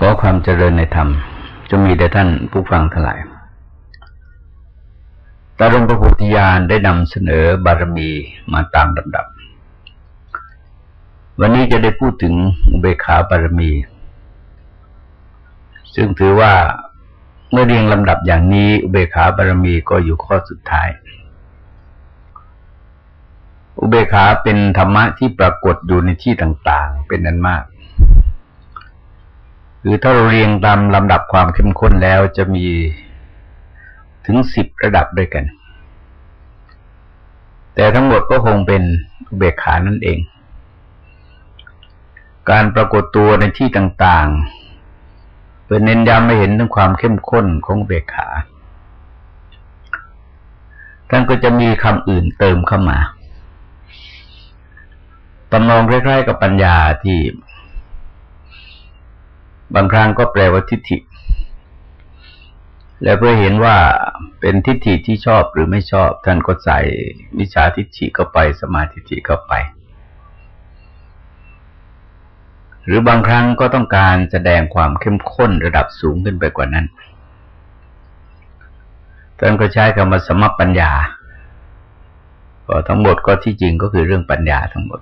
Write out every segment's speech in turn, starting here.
ขอความเจริญในธรรมจะมีแด่ท่านผู้ฟังทั้งหลายตาลงพระพุทธญาณได้นำเสนอบารมีมาตามลำดับ วันนี้จะได้พูดถึงอุเบกขาบารมี ซึ่งถือว่าเมื่อเรียงลำดับอย่างนี้ อุเบกขาบารมีก็อยู่ข้อสุดท้าย อุเบกขาเป็นธรรมะที่ปรากฏอยู่ในที่ต่าง ๆ เป็นนั้นมาก คือถ้าเราเรียงตามลำดับความเข้มข้นแล้วจะมีถึงสิบระดับด้วยกัน แต่ทั้งหมดก็คงเป็นเบกขานั่นเอง การปรากฏตัวในที่ต่างๆเป็นเน้นย้ำไม่เห็นถึงความเข้มข้นของเบกขาท่านก็จะมีคำอื่นเติมเข้ามาตำนองใกล้ๆกับปัญญาที่ บางครั้งก็แปลว่าทิฏฐิ และเพื่อเห็นว่าเป็นทิฏฐิที่ชอบหรือไม่ชอบ ท่านก็ใส่วิชาทิฏฐิเข้าไป สมาธิฏฐิเข้าไป หรือบางครั้งก็ต้องการแสดงความเข้มข้นระดับสูงขึ้นไปกว่านั้นท่านก็ใช้คำว่าสมปัญญาก็ทั้งหมดก็ที่จริงก็คือเรื่องปัญญาทั้งหมด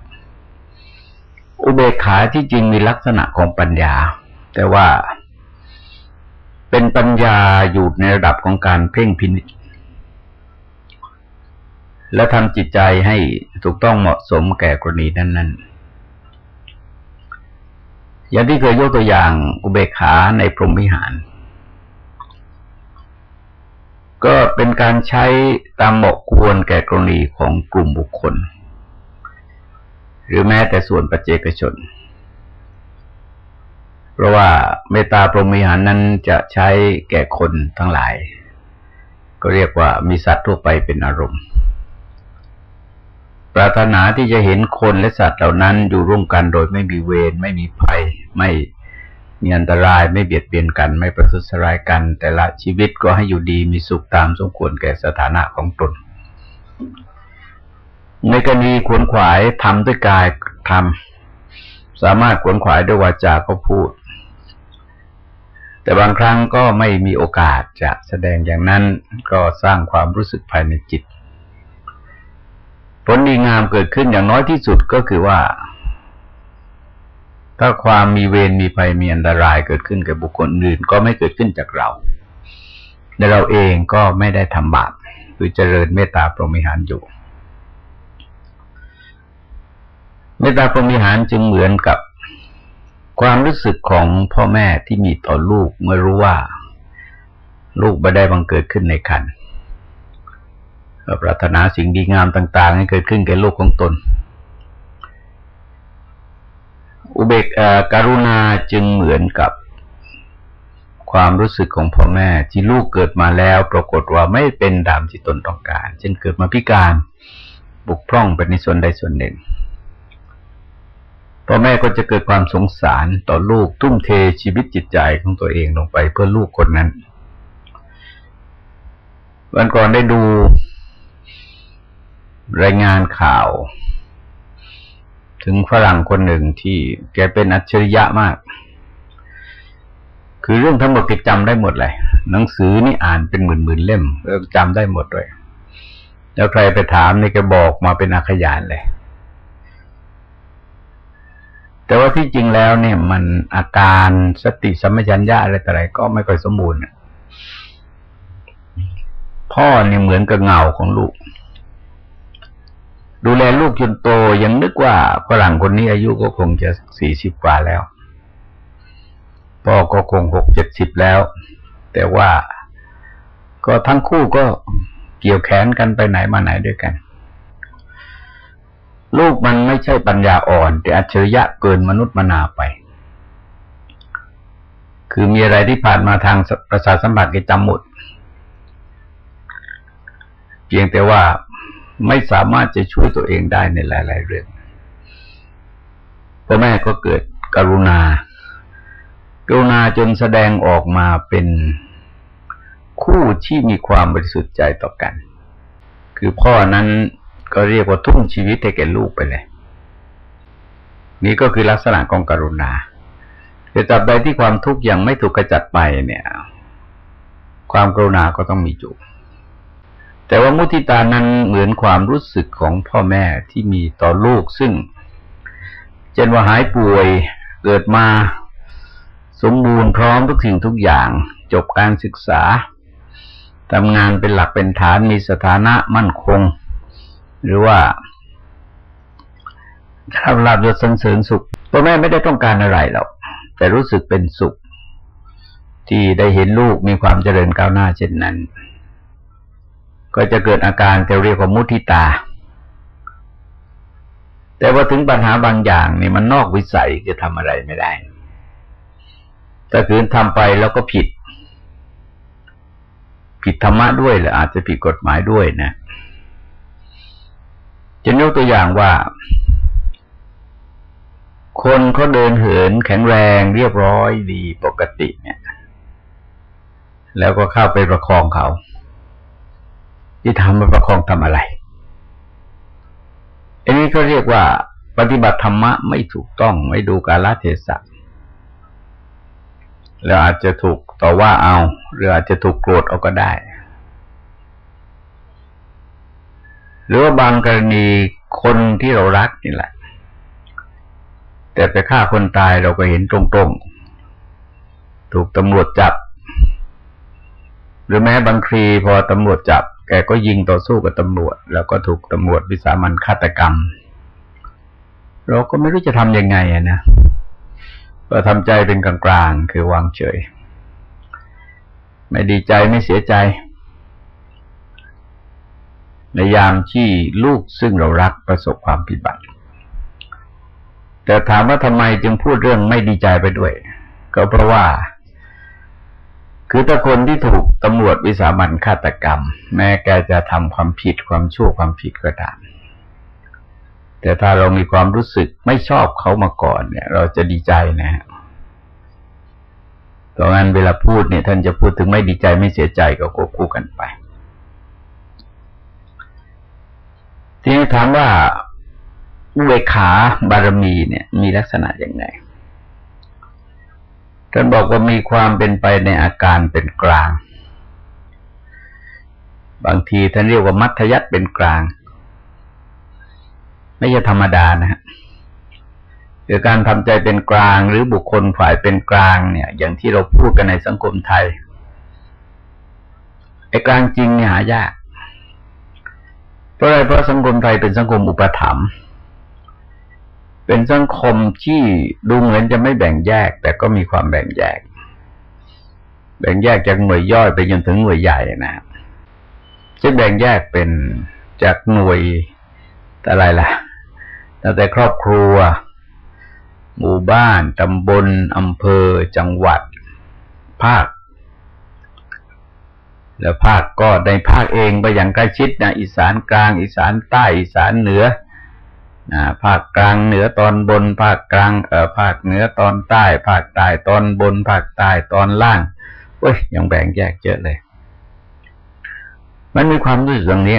อุเบกขาที่จริงมีลักษณะของปัญญา แต่ว่าเป็นปัญญาอยู่ในระดับของการเพ่งพินิจและทำจิตใจให้ถูกต้องเหมาะสมแก่กรณีนั้น ๆ อย่างที่เคยยกตัวอย่างอุเบกขาในพรหมวิหาร ก็เป็นการใช้ตามเหมาะควรแก่กรณีของกลุ่มบุคคล หรือแม้แต่ส่วนปัจเจกชน เพราะว่าเมตตาพรหมิหารนั้นจะใช้แก่คนทั้งหลาย ก็เรียกว่ามีสัตว์ทั่วไปเป็นอารมณ์ ปรารถนาที่จะเห็นคนและสัตว์เหล่านั้นอยู่ร่วมกันโดยไม่มีเวรไม่มีภัย ไม่มีอันตรายไม่เบียดเบียนกัน ไม่ประทุษร้ายกัน แต่ละชีวิตก็ให้อยู่ดีมีสุขตามสมควรแก่สถานะของตนในกรณีขวนขวายทำด้วยกายทำสามารถขวนขวายด้วยวาจาก็พูด แต่บางครั้งก็ไม่มีโอกาสจะแสดงอย่างนั้นก็สร้างความรู้สึกภายในจิต ผลดีงามเกิดขึ้นอย่างน้อยที่สุดก็คือว่า ถ้าความมีเวรมีภัยมีอันตรายเกิดขึ้นกับบุคคลอื่น ก็ไม่เกิดขึ้นจากเราและเราเองก็ไม่ได้ทำบาปคือเจริญเมตตาพรหมิหารอยู่เมตตาพรหมิหารจึงเหมือนกับ ความรู้สึกของพ่อแม่ที่มีต่อลูกเมื่อรู้ว่า ลูกไม่ได้บังเกิดขึ้นในคันปรารถนาสิ่งดีงามต่าง ๆ ให้เกิดขึ้นแก่ลูกของตน อุเบกการุณาจึงเหมือนกับความรู้สึกของพ่อแม่ที่ลูกเกิดมาแล้ว ปรากฏว่าไม่เป็นตามที่ตนต้องการ เช่นเกิดมาพิการ บุกพร่องเป็นในส่วนใดส่วนหนึ่ง พ่อแม่ก็จะเกิดความสงสารต่อลูกทุ่มเทชีวิตจิตใจของตัวเองลงไปเพื่อลูกคนนั้น วันก่อนได้ดู รายงานข่าว ถึงฝรั่งคนหนึ่งที่แกเป็นอัจฉริยะมาก คือเรื่องทั้งหมดแกจำได้หมดเลย หนังสือนี่อ่านเป็นหมื่นๆเล่มเออจำได้หมดด้วยแล้วใครไปถามนี่แกบอกมาเป็นอาขยานเลย แต่ว่าที่จริงแล้วเนี่ยมันอาการสติสัมปชัญญะอะไรต่ออะไรก็ไม่ค่อยสมบูรณ์พ่อเนี่ยเหมือนกับเงาของลูก ดูแลลูกจนโตยังนึกว่าฝรั่งคนนี้อายุก็คงจะสี่สิบกว่าแล้ว พ่อก็คงหกเจ็ดสิบแล้ว แต่ว่าก็ทั้งคู่ก็เกี่ยวแขนกันไปไหนมาไหนด้วยกัน ลูกมันไม่ใช่ปัญญาอ่อน แต่อัจฉริยะเกินมนุษย์มนาไป คือมีอะไรที่ผ่านมาทางประสาทสัมผัสก็จำหมด เพียงแต่ว่าไม่สามารถจะช่วยตัวเองได้ในหลาย ๆ เรื่องพ่อแม่ก็เกิดกรุณา กรุณาจนแสดงออกมาเป็นคู่ที่มีความบริสุทธิ์ใจต่อกัน คือพ่อนั้น ก็เรียกว่าทุ่มชีวิตให้แก่ลูกไปเลย นี่ก็คือลักษณะของกรุณาแต่จับใดที่ความทุกข์ยังไม่ถูกกระจัดไปเนี่ย ความกรุณาก็ต้องมีจุแต่ว่ามุทิตานั้นเหมือนความรู้สึกของพ่อแม่ที่มีต่อลูกซึ่งเช่นว่าหายป่วยเกิดมาสมบูรณ์พร้อมทุกสิ่งทุกอย่าง จบการศึกษาทำงานเป็นหลักเป็นฐานมีสถานะมั่นคง หรือว่าทำลาบยศสันเสริญสุขพ่อแม่ไม่ได้ต้องการอะไรหรอกแต่รู้สึกเป็นสุข ที่ได้เห็นลูกมีความเจริญก้าวหน้าเช่นนั้น ก็จะเกิดอาการที่เรียกว่ามุทิตา แต่ว่าถึงปัญหาบางอย่างนี่มันนอกวิสัยจะทำอะไรไม่ได้ถ้าคืนทำไปแล้วก็ผิด ผิดธรรมะด้วยหรืออาจจะผิดกฎหมายด้วยนะ จะยกตัวอย่างว่า คนเขาเดินเหินแข็งแรงเรียบร้อยดีปกติเนี่ย แล้วก็เข้าไปประคองเขา ที่ทำมาประคองทำอะไร อันนี้ก็เรียกว่า ปฏิบัติธรรมะไม่ถูกต้องไม่ดูกาลเทศะแล้วอาจจะถูกต่อว่าเอา หรืออาจจะถูกโกรธเอาก็ได้ หรือว่าบางกรณีคนที่เรารักนี่แหละ แต่ไปฆ่าคนตายเราก็เห็นตรงๆ ถูกตำรวจจับ หรือแม้บางทีพอตำรวจจับ แกก็ยิงต่อสู้กับตำรวจ แล้วก็ถูกตำรวจวิสามันฆาตกรรม เราก็ไม่รู้จะทำยังไงนะก็ทำใจเป็นกลางๆคือวางเฉย ไม่ดีใจไม่เสียใจ ในยามที่ลูกซึ่งเรารักประสบความผิดบัติ แต่ถามว่าทำไมจึงพูดเรื่องไม่ดีใจไปด้วย ก็เพราะว่า คือถ้าคนที่ถูกตำรวจวิสามันฆาตกรรม แม้แกจะทำความผิดความชั่วความผิดก็ตามแต่ถ้าเรามีความรู้สึกไม่ชอบเขามาก่อนเนี่ย เราจะดีใจนะฮะตอนนั้นเวลาพูดเนี่ย ท่านจะพูดถึงไม่ดีใจไม่เสียใจก็ควบคู่กันไป ทีนี้ถามว่าอุเบกขาบารมีเนี่ย มีลักษณะอย่างไรท่านบอกว่ามีความเป็นไปในอาการเป็นกลาง บางทีท่านเรียกว่ามัธยัติเป็นกลาง ไม่ใช่ธรรมดานะฮะคือการทำใจเป็นกลางหรือบุคคลฝ่ายเป็นกลางเนี่ย อย่างที่เราพูดกันในสังคมไทยไอ้กลางจริงเนี่ยหายาก เพราะอะไรเพราะสังคมไทยเป็นสังคมอุปถัมภ์เป็นสังคมที่ดูเหมือนจะไม่แบ่งแยก แต่ก็มีความแบ่งแยก แบ่งแยกจากหน่วยย่อยไปจนถึงหน่วยใหญ่นะจะแบ่งแยกเป็นจากหน่วยอะไรล่ะตั้งแต่ครอบครัว หมู่บ้าน ตำบลอำเภอ จังหวัด ภาค แล้วภาคก็ในภาคเองไปอย่างใกล้ชิดนะอีสานกลาง อีสานใต้อีสานเหนือภาคกลางเหนือตอนบน ภาคกลางเอ่อภาคเหนือตอนใต้ ภาคใต้ตอนบน ภาคใต้ตอนล่างเว้ยยังแบ่งแยกเยอะเลย มันมีความรู้สึกตรงนี้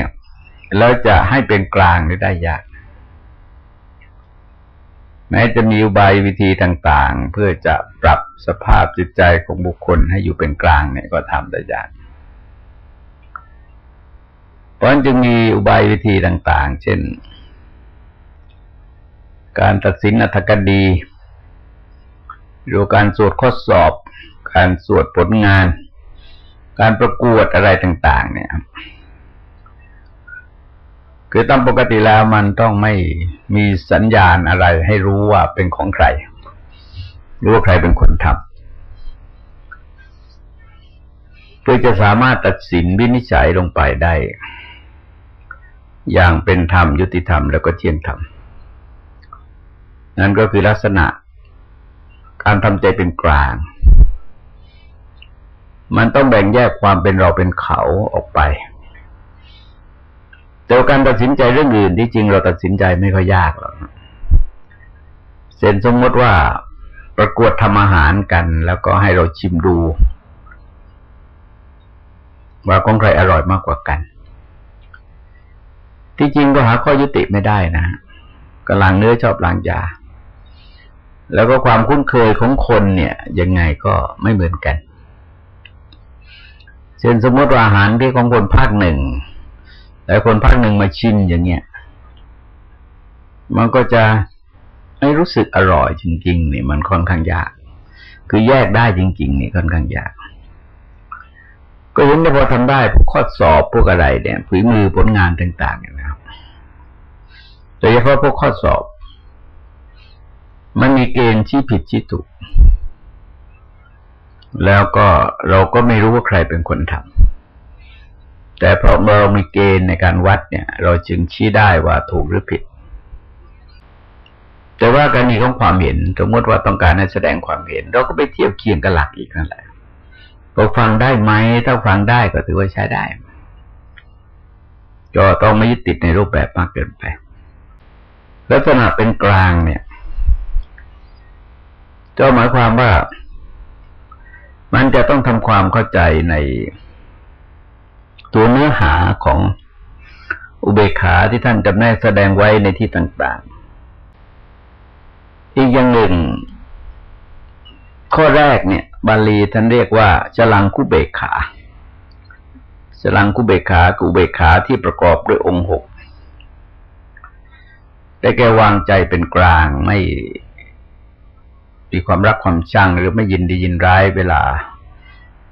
แล้วจะให้เป็นกลางได้ยากแม้จะมีอุบายวิธีต่าง ๆ เพื่อจะปรับสภาพจิตใจของบุคคลให้อยู่เป็นกลางเนี่ยก็ทำได้ยาก เพราะฉะนั้นจึงมีอุบายวิธีต่าง ๆ เช่น การตัดสินอัธกดีหรือการสวดข้อสอบ การสวดผลงาน การประกวดอะไรต่าง ๆ เนี่ย คือตามปกติแล้วมันต้องไม่มีสัญญาณอะไรให้รู้ว่าเป็นของใคร รู้ว่าใครเป็นคนทำเพื่อจะสามารถตัดสินวินิจฉัยลงไปได้ อย่างเป็นธรรมยุติธรรมแล้วก็เที่ยงธรรมนั่นก็คือลักษณะการทำใจเป็นกลาง มันต้องแบ่งแยกความเป็นเราเป็นเขาออกไป แต่การตัดสินใจเรื่องอื่นที่จริงเราตัดสินใจไม่ค่อยยากหรอกเส้นสมมติว่าประกวดทำอาหารกัน แล้วก็ให้เราชิมดู ว่าของใครอร่อยมากกว่ากัน ที่จริงก็หาข้อยุติไม่ได้นะกำลังเนื้อชอบลางยา แล้วก็ความคุ้นเคยของคนเนี่ย ยังไงก็ไม่เหมือนกันเช่นสมมติว่าอาหารที่ของคนภาคหนึ่งแล้วคนภาคหนึ่งมาชิมอย่างเงี้ย มันก็จะไม่รู้สึกอร่อยจริง ๆ นี่มันค่อนข้างยาก คือแยกได้จริง ๆ นี่ค่อนข้างยาก ก็เห็นได้พอทำได้พวกข้อสอบพวกอะไรเนี่ย ฝีมือผลงานต่างๆนะครับ โดยเฉพาะพวกข้อสอบ มันมีเกณฑ์ชี้ผิดชี้ถูก แล้วก็เราก็ไม่รู้ว่าใครเป็นคนทำแต่เพราะเรามีเกณฑ์ในการวัดเนี่ย เราจึงชี้ได้ว่าถูกหรือผิด แต่ว่าการนี้ของความเห็นสมมติว่าต้องการให้แสดงความเห็น เราก็ไปเทียบเคียงกับหลักอีกนั่นแหละพอฟังได้ไหมถ้าฟังได้ก็ถือว่าใช้ได้ก็ต้องไม่ยึดติดในรูปแบบมากเกินไป ลักษณะเป็นกลางเนี่ยจะหมายความว่า มันจะต้องทำความเข้าใจในตัวเนื้อหาของอุเบกขาที่ท่านจำแนกแสดงไว้ในที่ต่างๆ อีกอย่างหนึ่ง ข้อแรกเนี่ย บาลีท่านเรียกว่าจลังคุเบกขาจลังคุเบกขากุเบกขาที่ประกอบด้วยองค์หก แต่แกวางใจเป็นกลางไม่มีความรักความชังหรือไม่ยินดียินร้ายเวลา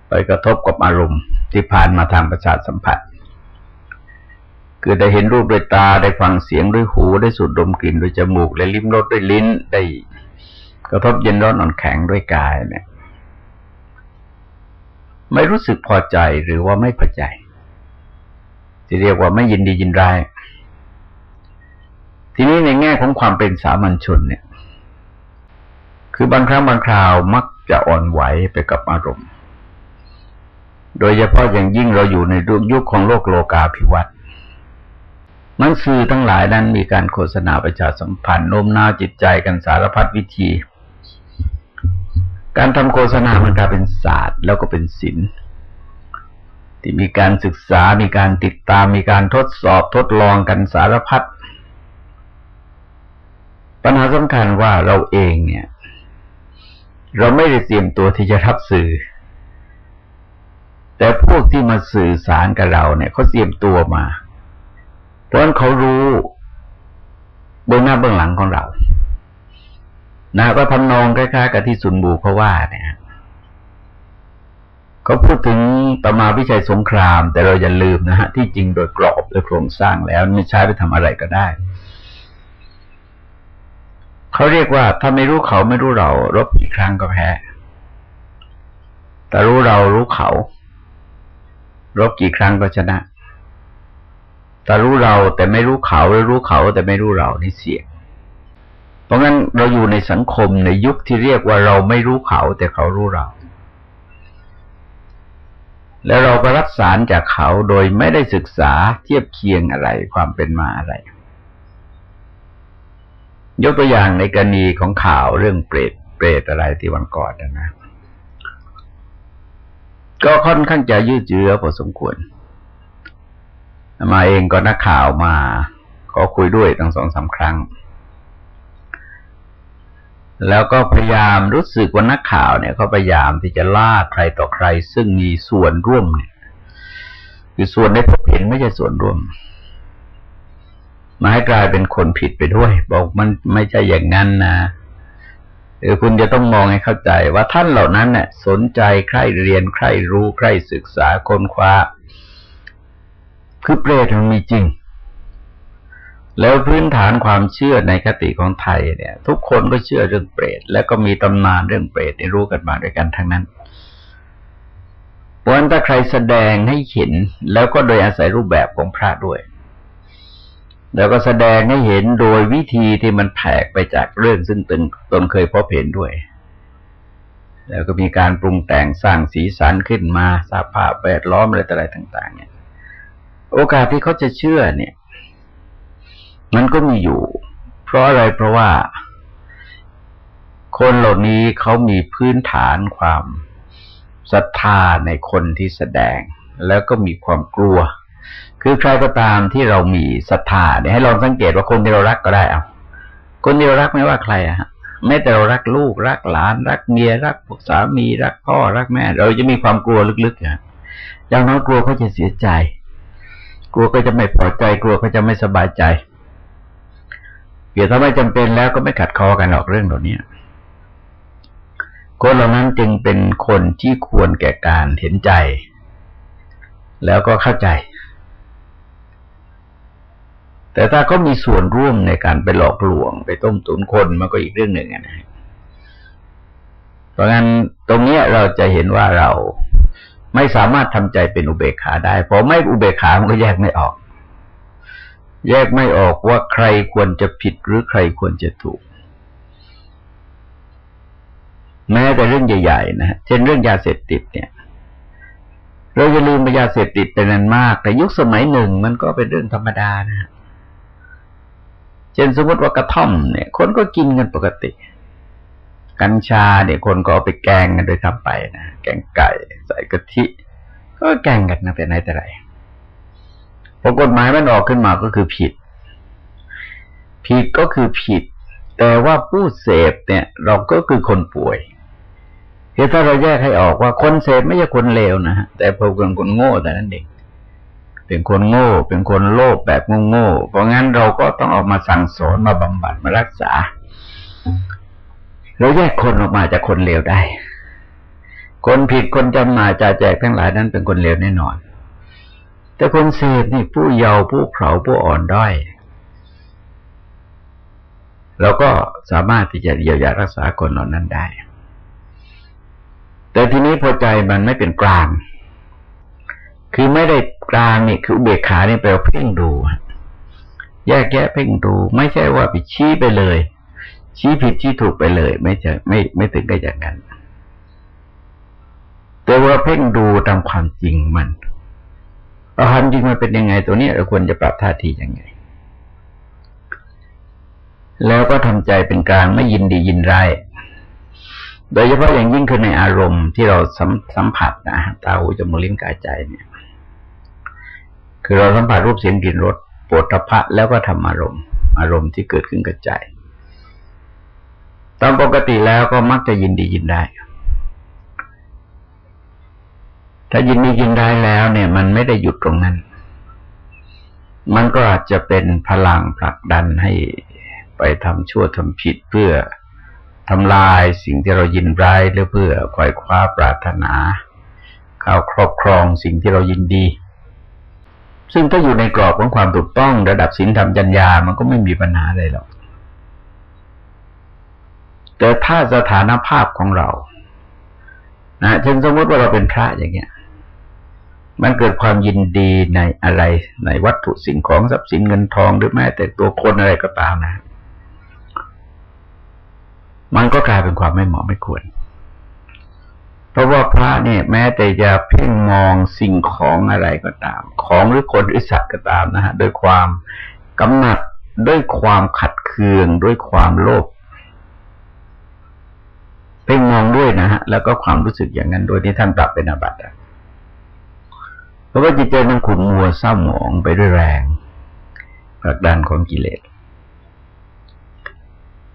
ไปกระทบกับอารมณ์ที่ผ่านมาทางประสาทสัมผัส คือได้เห็นรูปด้วยตาได้ฟังเสียงด้วยหูได้สูดดมกลิ่นด้วยจมูกและลิ้มรสด้วยลิ้นได้กระทบเย็นร้อนอ่อนแข็งด้วยกายเนี่ย ไม่รู้สึกพอใจหรือว่าไม่พอใจที่เรียกว่าไม่ยินดียินร้าย ทีนี้ในแง่ของความเป็นสามัญชนเนี่ย คือบางครั้งบางคราวมักจะอ่อนไหวไปกับอารมณ์ โดยเฉพาะอย่างยิ่งเราอยู่ในยุคของโลกโลกาภิวัตน์หนังสือทั้งหลายนั้นมีการโฆษณาประชาสัมพันธ์โน้มน้าวจิตใจกันสารพัดวิธี การทำโฆษณามันกลายเป็นศาสตร์แล้วก็เป็นศิลป์ที่มีการศึกษา มีการติดตาม มีการทดสอบทดลองกันสารพัด ปัญหาสำคัญว่าเราเองเนี่ย เราไม่ได้เตรียมตัวที่จะรับสื่อ แต่พวกที่มาสื่อสารกับเราเนี่ยเขาเตรียมตัวมา เพราะนั้นเขารู้เบื้องหน้าเบื้องหลังของเรานะก็ทำนองคล้ายๆกับที่สุนบูเขาว่าเนี่ยเขาพูดถึงประมาวิชัยสงคราม แต่เราอย่าลืมนะฮะ ที่จริงโดยกรอบโดยโครงสร้างแล้วไม่ใช้ไปทำอะไรก็ได้ เขาเรียกว่าถ้าไม่รู้เขาไม่รู้เรา รบกี่ครั้งก็แพ้ แต่รู้เรารู้เขา รบกี่ครั้งก็ชนะ แต่รู้เราแต่ไม่รู้เขาหรือรู้เขา แต่ไม่รู้เรานี่เสียเพราะงั้นเราอยู่ในสังคมในยุคที่เรียกว่าเราไม่รู้เขา แต่เขารู้เรา แล้วเราก็รับสารจากเขาโดยไม่ได้ศึกษาเทียบเคียงอะไรความเป็นมาอะไร ยกตัวอย่างในกรณีของข่าวเรื่องเปรตเปรตอะไรที่วันก่อนนะก็ค่อนข้างจะยืดเยื้อพอสมควร มาเองก็นักข่าวมาขอคุยด้วยตั้งสองสาครั้ง แล้วก็พยายามรู้สึกว่านักข่าวเนี่ยเขาพยายามที่จะล่าใครต่อใคร ซึ่งมีส่วนร่วมเนี่ย คือส่วนได้พบเห็นไม่ใช่ส่วนร่วม มาให้กลายเป็นคนผิดไปด้วย บอกมันไม่ใช่อย่างนั้นนะหรือคุณจะต้องมองให้เข้าใจว่าท่านเหล่านั้นเนี่ยสนใจใคร่เรียนใคร่รู้ใคร่ศึกษาค้นคว้าคือเปรตมันมีจริง แล้วพื้นฐานความเชื่อในคติของไทยเนี่ย ทุกคนก็เชื่อเรื่องเปรต แล้วก็มีตำนานเรื่องเปรตที่รู้กันมาด้วยกันทั้งนั้นเพราะฉะนั้นถ้าใครแสดงให้เห็นแล้วก็โดยอาศัยรูปแบบของพระด้วย แล้วก็แสดงให้เห็นโดยวิธีที่มันแผกไปจากเรื่องซึ่งตนตนเคยพบเห็นด้วย แล้วก็มีการปรุงแต่งสร้างสีสันขึ้นมาสภาพแวดล้อมอะไรต่ออะไรต่าง ๆ เนี่ย โอกาสที่เขาจะเชื่อเนี่ย มันก็มีอยู่ เพราะอะไรเพราะว่า คนเหล่านี้เขามีพื้นฐานความศรัทธาในคนที่แสดง แล้วก็มีความกลัว คือใครก็ตามที่เรามีศรัทธาเนี่ยให้ลองสังเกตว่าคนที่เรารักก็ได้เอาคนที่เรารักไม่ว่าใครอะแม้แต่เรารักลูกรักหลาน รักเมียรักพวกสามีรักพ่อรักแม่ เราจะมีความกลัวลึกๆอะอย่างน้อยกลัวเขาจะเสียใจ กลัวก็จะไม่พอใจ กลัวก็จะไม่สบายใจเกี่ยวถ้าไม่จำเป็นแล้วก็ไม่ขัดคอกันหรอกเรื่องเหล่านี้คนเหล่านั้นจึงเป็นคนที่ควรแก่การเห็นใจ แล้วก็เข้าใจ แต่ถ้าเขามีส่วนร่วมในการไปหลอกลวง ไปต้มตุนคนมันก็อีกเรื่องหนึ่งนะเพราะงั้นตรงนี้เราจะเห็นว่าเราไม่สามารถทำใจเป็นอุเบกขาได้พอไม่อุเบกขามันก็แยกไม่ออก แยกไม่ออกว่าใครควรจะผิดหรือใครควรจะถูก แม้แต่เรื่องใหญ่ๆนะเช่นเรื่องยาเสพติดเนี่ยเราจะลืมไปยาเสพติดเป็นนันมาก แต่ยุคสมัยหนึ่งมันก็เป็นเรื่องธรรมดานะ เช่นสมมติว่ากระท่อมเนี่ย คนก็กินกันปกติ กัญชาเนี่ยคนก็เอาไปแกงกันโดยทำไปนะแกงไก่ใส่กะทิ ก็แกงกันนะแต่ไหนแต่ไรพอกฎหมายมันออกขึ้นมาก็คือผิด ผิดก็คือผิด แต่ว่าผู้เสพเนี่ย เราก็คือคนป่วยคือถ้าเราแยกให้ออกว่าคนเสพไม่ใช่คนเลวนะฮะแต่พอเป็นคนโง่แต่นั้นเอง เป็นคนโง่ เป็นคนโลภแบบโง่ๆเพราะงั้นเราก็ต้องออกมาสั่งสอนมาบำบัดมารักษา เราแยกคนออกมาจากคนเลวได้ คนผิดคนจำหน่ายจ่าแจกทั้งหลายนั้นเป็นคนเลวแน่นอน แต่คนเสพนี่ผู้เยาว์ผู้เผาผู้อ่อนด้อยเราก็สามารถที่จะเยียวยารักษาคนเหล่านั้นได้ แต่ทีนี้พอใจมันไม่เป็นกลาง คือไม่ได้กลางนี่คือเบกขานี่แปลว่าเพ่งดู แยกแยะเพ่งดู ไม่ใช่ว่าไปชี้ไปเลย ชี้ผิดชี้ถูกไปเลย ไม่ใช่ไม่ไม่ถึงกับอย่างนั้นแต่ว่าเพ่งดูตามความจริงมันความจริงมันเป็นยังไงตัวนี้เราควรจะปรับท่าทียังไง แล้วก็ทำใจเป็นกลางไม่ยินดียินร้ายโดยเฉพาะอย่างยิ่งคือในอารมณ์ที่เราสัมสัมผัสนะตาหูจมูกลิ้นกายใจเนี่ย คือเราสัมผัสรูปเสียงกลิ่นรสปวดทพะแล้วก็ทำอารมณ์ อารมณ์ที่เกิดขึ้นกับใจตามปกติแล้วก็มักจะยินดียินได้ ถ้ายินดียินได้แล้วเนี่ย มันไม่ได้หยุดตรงนั้น มันก็อาจจะเป็นพลังผลักดันให้ไปทำชั่วทำผิดเพื่อทำลายสิ่งที่เรายินร้ายหรือเพื่อคอยคว้าปรารถนา เข้าครอบครองสิ่งที่เรายินดี ซึ่งถ้าอยู่ในกรอบของความถูกต้องระดับศีลธรรมจัญญา มันก็ไม่มีปัญหาอะไรหรอก แต่ถ้าสถานภาพของเรา นะเช่นสมมติว่าเราเป็นพระอย่างเงี้ย มันเกิดความยินดีในอะไร ในวัตถุสิ่งของทรัพย์สินเงินทองหรือแม้แต่ตัวคนอะไรก็ตามนะ มันก็กลายเป็นความไม่เหมาะไม่ควร เพราะว่าพระเนี่ยแม้แต่จะเพ่งมองสิ่งของอะไรก็ตาม ของหรือคนหรือสัตว์ก็ตามนะฮะโดยความกำหนัดด้วยความขัดเคืองด้วยความโลภเพ่งมองด้วยนะฮะแล้วก็ความรู้สึกอย่างนั้นโดยที่ท่านปรับเป็นอาบัติเพราะว่าจิตใจมันขุ่นมัวเศร้าหมองไปด้วยแรงผลักดันของกิเลส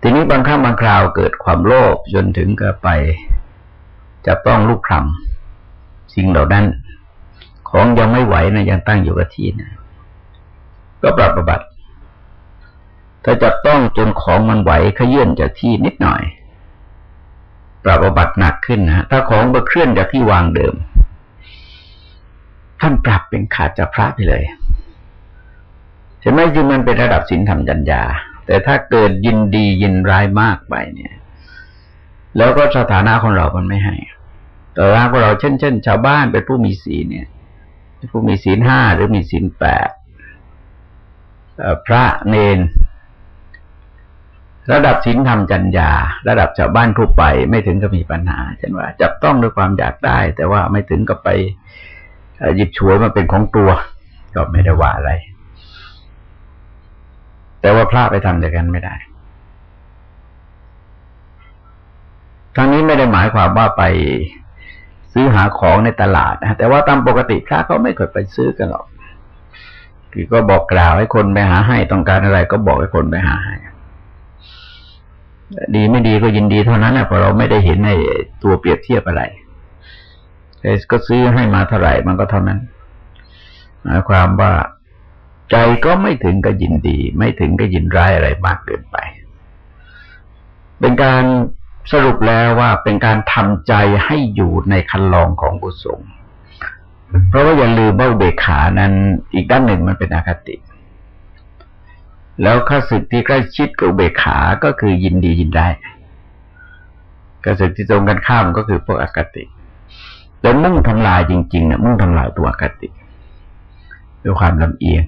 ทีนี้บางครั้งบางคราวเกิดความโลภจนถึงกับไป จะต้องลูกคลำสิ่งเหล่านั้น ของยังไม่ไหวนะยังตั้งอยู่กับที่นะก็ปรับประบัติถ้าจับต้องจนของมันไหวขยื่นจากที่นิดหน่อย ปรับประบัติหนักขึ้นนะถ้าของมาเคลื่อนจากที่วางเดิม ท่านปรับเป็นขาดจากพระไปเลยใช่ไหมจึงมันเป็นระดับศีลธรรมจัญญาแต่ถ้าเกิดยินดียินร้ายมากไปเนี่ย แล้วก็สถานะของเรามันไม่ให้แต่ว่าพวกเราเช่นเช่นชาวบ้านเป็นผู้มีศีลเนี่ยผู้มีศีลห้าหรือมีศีลแปดพระเนน ระดับศีลธรรมจัญญา ระดับชาวบ้านทั่วไป ไม่ถึงกับมีปัญหาเช่นว่า จับต้องด้วยความอยากได้ แต่ว่าไม่ถึงกับไปหยิบฉวยมาเป็นของตัว ก็ไม่ได้ว่าอะไร แต่ว่าพระไปทำอย่างนั้นไม่ได้ ทั้งนี้ไม่ได้หมายความว่าไปซื้อหาของในตลาดนะแต่ว่าตามปกติพระเขาไม่เคยไปซื้อกันหรอกคือก็บอกกล่าวให้คนไปหาให้ต้องการอะไร ก็บอกให้คนไปหาให้ดีไม่ดีก็ยินดีเท่านั้นนะเพราะเราไม่ได้เห็นในตัวเปรียบเทียบอะไรก็ซื้อให้มาเท่าไหร่มันก็เท่านั้นหมายความว่าใจก็ไม่ถึงกับยินดี ไม่ถึงกับยินร้ายอะไรมากเกินไป เป็นการ สรุปแล้วว่าเป็นการทำใจให้อยู่ในคันลองของกุศลเพราะว่าอย่าลืมว่าเบขานั้น อีกด้านหนึ่งมันเป็นอคติ แล้วข้าศึกที่ใกล้ชิดกับเบขาก็คือยินดียินได้ข้าศึกที่ตรงกันข้ามก็คือพวกอคติแต่มุ่งทำลายจริงๆเนี่ยมุ่งทำลายตัวอคติด้วยความลำเอียง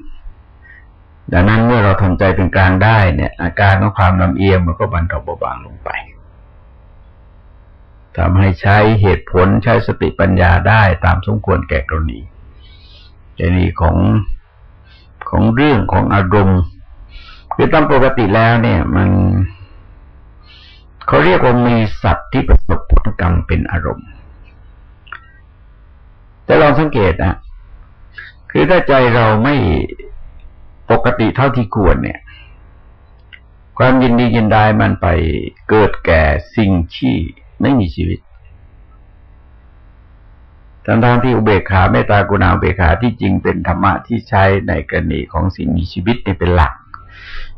ดังนั้นเมื่อเราทำใจเป็นกลางได้เนี่ย อาการของความลำเอียงมันก็บรรเทาเบาบางลงไป ทำให้ใช้เหตุผลใช้สติปัญญาได้ตามสมควรแก่กรณีกรณีของของเรื่องของอารมณ์คือตามปกติแล้วเนี่ย มันเขาเรียกว่ามีสัตว์ที่ประสบผลกรรมเป็นอารมณ์ แต่ลองสังเกตนะคือถ้าใจเราไม่ปกติเท่าที่ควรเนี่ย ความยินดียินได้มันไปเกิดแก่สิ่งที่ ไม่มีชีวิตทั้งทางที่อุเบกขาเมตตากรุณาอุเบกขาที่จริงเป็นธรรมะที่ใช้ในกรณีของสิ่งมีชีวิตนี่เป็นหลัก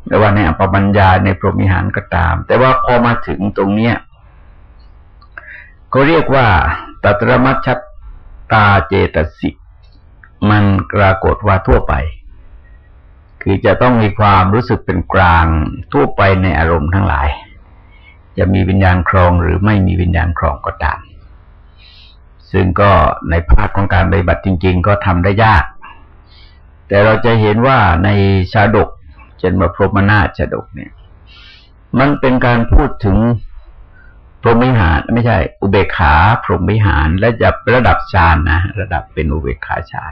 ไม่ว่าในอปปัญญาในพรหมิหารก็ตาม แต่ว่าพอมาถึงตรงเนี้ยก็เรียกว่าตัตรมัชชตาเจตสิกมันปรากฏว่าทั่วไป คือจะต้องมีความรู้สึกเป็นกลางทั่วไปในอารมณ์ทั้งหลาย จะมีวิญญาณครองหรือไม่มีวิญญาณครองก็ตาม ซึ่งก็ในภาคของการปฏิบัติจริง ๆ ก็ทำได้ยาก แต่เราจะเห็นว่าในชาดกเช่นว่าพรหมนาชาดกเนี่ย มันเป็นการพูดถึงพรหมิหารไม่ใช่ อุเบกขาพรหมิหารและจะระดับฌานนะระดับเป็นอุเบกขาฌาน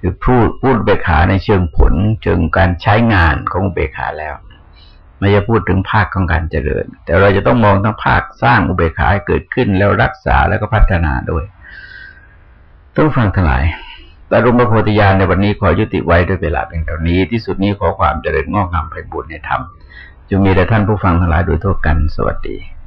คือพูดพูดอุเบกขาในเชิงผลเชิงการใช้งานของอุเบกขาแล้ว ไม่จะพูดถึงภาคของการเจริญ แต่เราจะต้องมองทั้งภาคสร้างอุเบกขาให้เกิดขึ้นแล้วรักษาแล้วก็พัฒนาด้วยต้องฟังทั้งหลายแต่รุมโพธิญาณในวันนี้ขอยุติไว้ด้วยเวลาเป็นเท่านี้ ที่สุดนี้ขอความเจริญงอกงามไปบุญในธรรมจงมีแด่ท่านผู้ฟังทั้งหลายโดยทั่วกัน สวัสดี